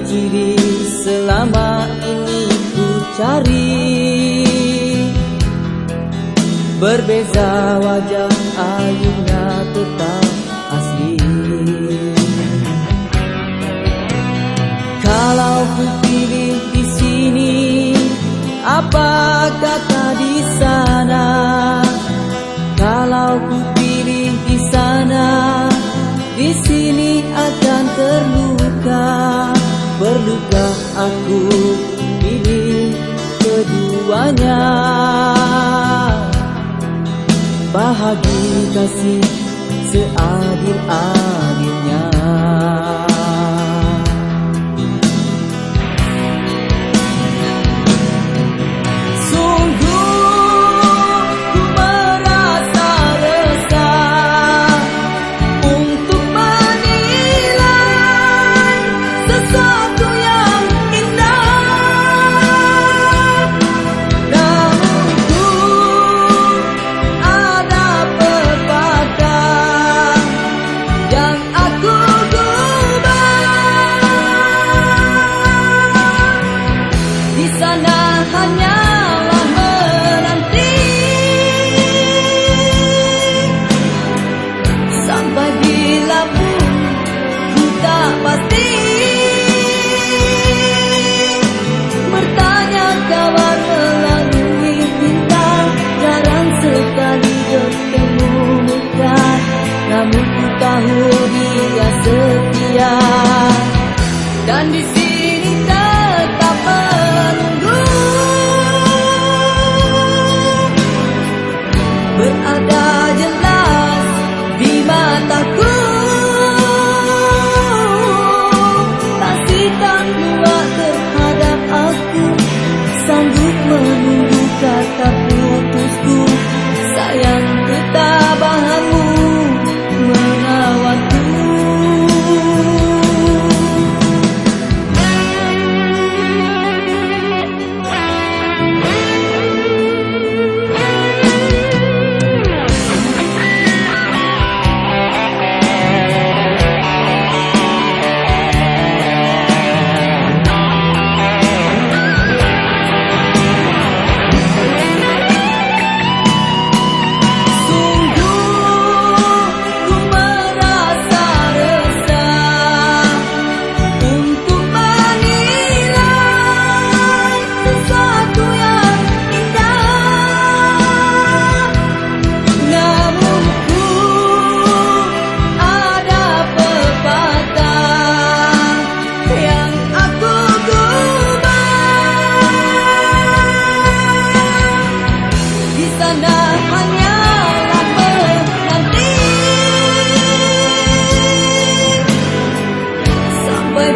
Diri selama ini ku cari. Berbeza wajah ayunya tetap asli. Kalau ku pilih keduanya Bahagi kasih seadil-adilnya tahu dia setia. Dan di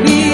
baby